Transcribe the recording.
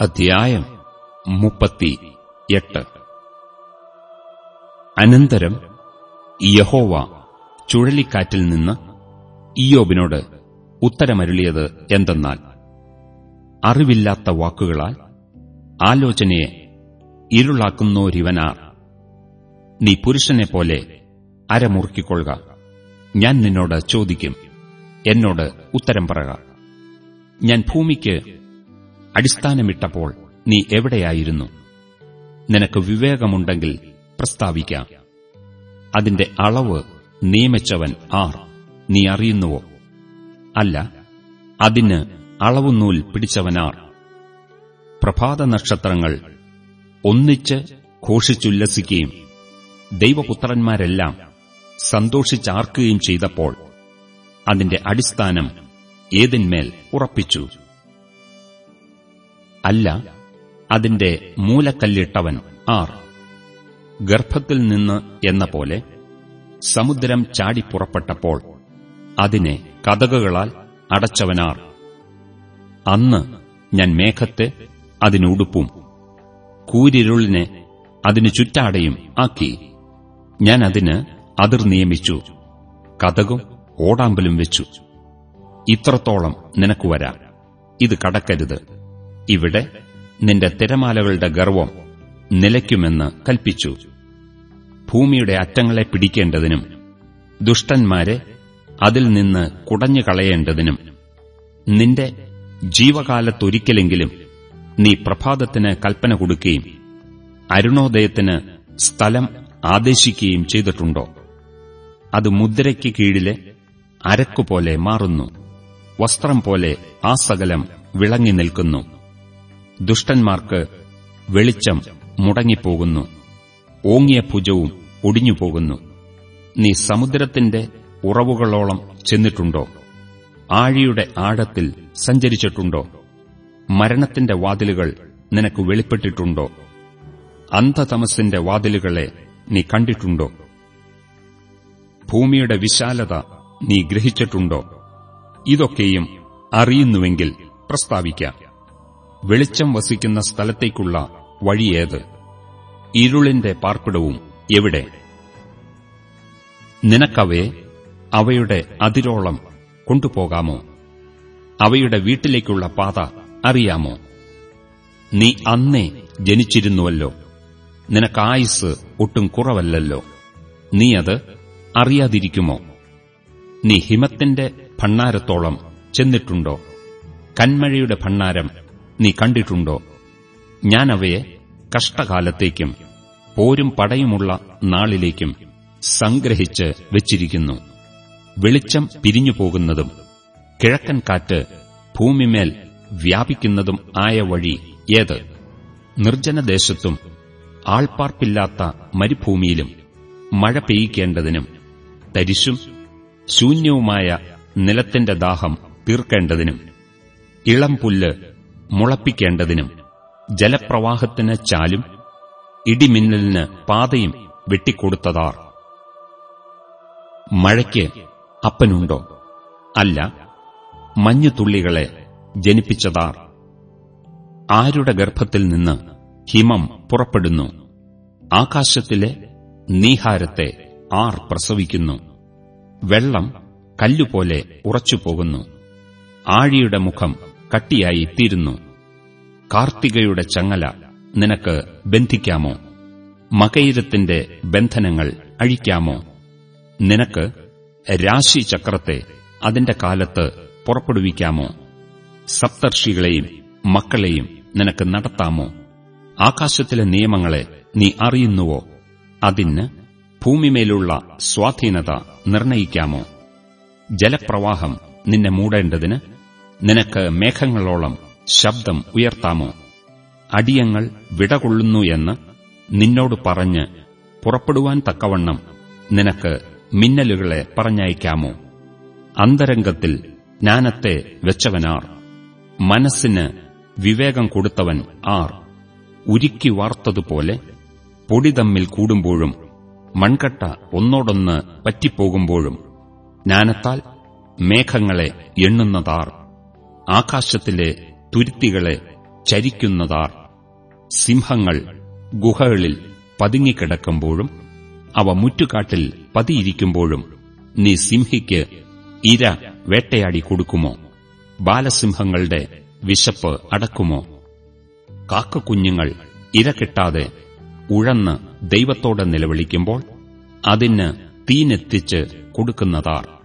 അധ്യായം മുപ്പത്തി എട്ട്. അനന്തരം യഹോവ ചുഴലിക്കാറ്റിൽ നിന്ന് ഇയോബിനോട് ഉത്തരമരുളിയത് എന്തെന്നാൽ അറിവില്ലാത്ത വാക്കുകളാൽ ആലോചനയെ ഇരുളാക്കുന്നോരിവനാർ. നീ പുരുഷനെപ്പോലെ അരമുറുക്കിക്കൊള്ളുക. ഞാൻ നിന്നോട് ചോദിക്കും എന്നോട് ഉത്തരം പറക. ഞാൻ ഭൂമിക്ക് അടിസ്ഥാനമിട്ടപ്പോൾ നീ എവിടെയായിരുന്നു? നിനക്ക് വിവേകമുണ്ടെങ്കിൽ പ്രസ്താവിക്കാം. അതിന്റെ അളവ് നിയമിച്ചവൻ ആർ? നീ അറിയുന്നുവോ? അല്ല അതിന് അളവുനൂൽ പിടിച്ചവനാർ പ്രഭാത നക്ഷത്രങ്ങൾ ഒന്നിച്ച് ഘോഷിച്ചുല്ലസിക്കുകയും ദൈവപുത്രന്മാരെല്ലാം സന്തോഷിച്ചാർക്കുകയും ചെയ്തപ്പോൾ അതിന്റെ അടിസ്ഥാനം ഏതിന്മേൽ ഉറപ്പിച്ചു? അല്ല അതിന്റെ മൂലക്കല്ലിട്ടവൻ ആർ. ഗർഭത്തിൽ നിന്ന് എന്ന പോലെ സമുദ്രം ചാടിപ്പുറപ്പെട്ടപ്പോൾ അതിനെ കഥകുകളാൽ അടച്ചവനാർ. അന്ന് ഞാൻ മേഘത്തെ അതിനുടുപ്പും കൂരിരുളിനെ അതിനു ചുറ്റാടയും ആക്കി. ഞാൻ അതിന് അതിർ നിയമിച്ചു കഥകും ഓടാമ്പലും വെച്ചു. ഇത്രത്തോളം നിനക്ക് വരാം. ഇത് കടക്കരുത്. ഇവിടെ നിന്റെ തിരമാലകളുടെ ഗർവം നിലയ്ക്കുമെന്ന് കൽപ്പിച്ചു. ഭൂമിയുടെ അറ്റങ്ങളെ പിടിക്കേണ്ടതിനും ദുഷ്ടന്മാരെ അതിൽ നിന്ന് കുടഞ്ഞു കളയേണ്ടതിനും നിന്റെ ജീവകാലത്തൊരിക്കലെങ്കിലും നീ പ്രഭാതത്തിന് കൽപ്പന കൊടുക്കുകയും അരുണോദയത്തിന് സ്ഥലം ആദേശിക്കുകയും ചെയ്തിട്ടുണ്ടോ? അത് മുദ്രയ്ക്ക് കീഴിലെ അരക്കുപോലെ മാറുന്നു. വസ്ത്രം പോലെ ആ സകലം വിളങ്ങി നിൽക്കുന്നു. ദുഷ്ടന്മാർക്ക് വെളിച്ചം മുടങ്ങിപ്പോകുന്നു. ഓങ്ങിയ ഭുജവും ഒടിഞ്ഞുപോകുന്നു. നീ സമുദ്രത്തിന്റെ ഉറവുകളോളം ചെന്നിട്ടുണ്ടോ? ആഴിയുടെ ആഴത്തിൽ സഞ്ചരിച്ചിട്ടുണ്ടോ? മരണത്തിന്റെ വാതിലുകൾ നിനക്ക് വെളിപ്പെട്ടിട്ടുണ്ടോ? അന്ധതമസിന്റെ വാതിലുകളെ നീ കണ്ടിട്ടുണ്ടോ? ഭൂമിയുടെ വിശാലത നീ ഗ്രഹിച്ചിട്ടുണ്ടോ? ഇതൊക്കെയും അറിയുന്നുവെങ്കിൽ പ്രസ്താവിക്കാം. വെളിച്ചം വസിക്കുന്ന സ്ഥലത്തേക്കുള്ള വഴിയേത്. ഇരുളിന്റെ പാർപ്പിടവും എവിടെ? നിനക്കവയെ അവയുടെ അതിരോളം കൊണ്ടുപോകാമോ? അവയുടെ വീട്ടിലേക്കുള്ള പാത അറിയാമോ? നീ അന്നേ ജനിച്ചിരുന്നുവല്ലോ. നിനക്കായുസ് ഒട്ടും കുറവല്ലല്ലോ. നീ അത് അറിയാതിരിക്കുമോ? നീ ഹിമത്തിന്റെ ഭണ്ണാരത്തോളം ചെന്നിട്ടുണ്ടോ? കന്മഴയുടെ ഭണ്ണാരം നീ കണ്ടിട്ടുണ്ടോ? ഞാൻ അവയെ കഷ്ടകാലത്തേക്കും പോരും പടയുമുള്ള നാളിലേക്കും സംഗ്രഹിച്ച് വച്ചിരിക്കുന്നു. വെളിച്ചം പിരിഞ്ഞു പോകുന്നതും കിഴക്കൻ കാറ്റ് ഭൂമിമേൽ വ്യാപിക്കുന്നതും ആയ വഴി ഏത്? നിർജനദേശത്തും ആൾപ്പാർപ്പില്ലാത്ത മരുഭൂമിയിലും മഴ പെയ്യിക്കേണ്ടതിനും തരിശും ശൂന്യവുമായ നിലത്തിന്റെ ദാഹം തീർക്കേണ്ടതിനും ഇളം പുല്ല് മുളപ്പിക്കേണ്ടതിനും ജലപ്രവാഹത്തിന് ചാലും ഇടിമിന്നലിന് പാതയും വെട്ടിക്കൊടുത്തതാർ. മഴയ്ക്ക് അപ്പനുണ്ടോ? അല്ല മഞ്ഞുതുള്ളികളെ ജനിപ്പിച്ചതാർ. ആരുടെ ഗർഭത്തിൽ നിന്ന് ഹിമം പുറപ്പെടുന്നു? ആകാശത്തിലെ നീഹാരത്തെ ആർ പ്രസവിക്കുന്നു. വെള്ളം കല്ലുപോലെ ഉറച്ചുപോകുന്നു. ആഴിയുടെ മുഖം കട്ടിയായി തീരുന്നു കാർത്തികയുടെ ചങ്ങല നിനക്ക് ബന്ധിക്കാമോ? മകയിരത്തിന്റെ ബന്ധനങ്ങൾ അഴിക്കാമോ? നിനക്ക് രാശിചക്രത്തെ അതിന്റെ കാലത്ത് പുറപ്പെടുവിക്കാമോ? സപ്തർഷികളെയും മക്കളെയും നിനക്ക് നടത്താമോ? ആകാശത്തിലെ നിയമങ്ങളെ നീ അറിയുന്നുവോ? അതിന് ഭൂമിമേലുള്ള സ്വാധീനത നിർണയിക്കാമോ? ജലപ്രവാഹം നിന്നെ മൂടേണ്ടതിന് നിനക്ക് മേഘങ്ങളോളം ശബ്ദം ഉയർത്താമോ? അടിയങ്ങൾ വിടകൊള്ളുന്നു എന്ന് നിന്നോട് പറഞ്ഞ് പുറപ്പെടുവാൻ തക്കവണ്ണം നിനക്ക് മിന്നലുകളെ പറഞ്ഞയക്കാമോ? അന്തരംഗത്തിൽ ജ്ഞാനത്തെ വെച്ചവനാർ. മനസ്സിന് വിവേകം കൊടുത്തവൻ ആർ. ഉരുക്കി വാർത്തതുപോലെ പൊടി തമ്മിൽ കൂടുമ്പോഴും മൺകട്ട ഒന്നോടൊന്ന് പറ്റിപ്പോകുമ്പോഴും ജ്ഞാനത്താൽ മേഘങ്ങളെ എണ്ണുന്നതാർ. ആകാശത്തിലെ തുരുത്തികളെ ചരിക്കുന്നതാർ. സിംഹങ്ങൾ ഗുഹകളിൽ പതുങ്ങിക്കിടക്കുമ്പോഴും അവ മുറ്റുകാട്ടിൽ പതിയിരിക്കുമ്പോഴും നീ സിംഹിക്ക് ഇര വേട്ടയാടി കൊടുക്കുമോ? ബാലസിംഹങ്ങളുടെ വിശപ്പ് അടക്കുമോ? കാക്കക്കുഞ്ഞുങ്ങൾ ഇര കിട്ടാതെ ഉഴന്ന് ദൈവത്തോടെ നിലവിളിക്കുമ്പോൾ അതിന് തീനെത്തിച്ച് കൊടുക്കുന്നതാർ.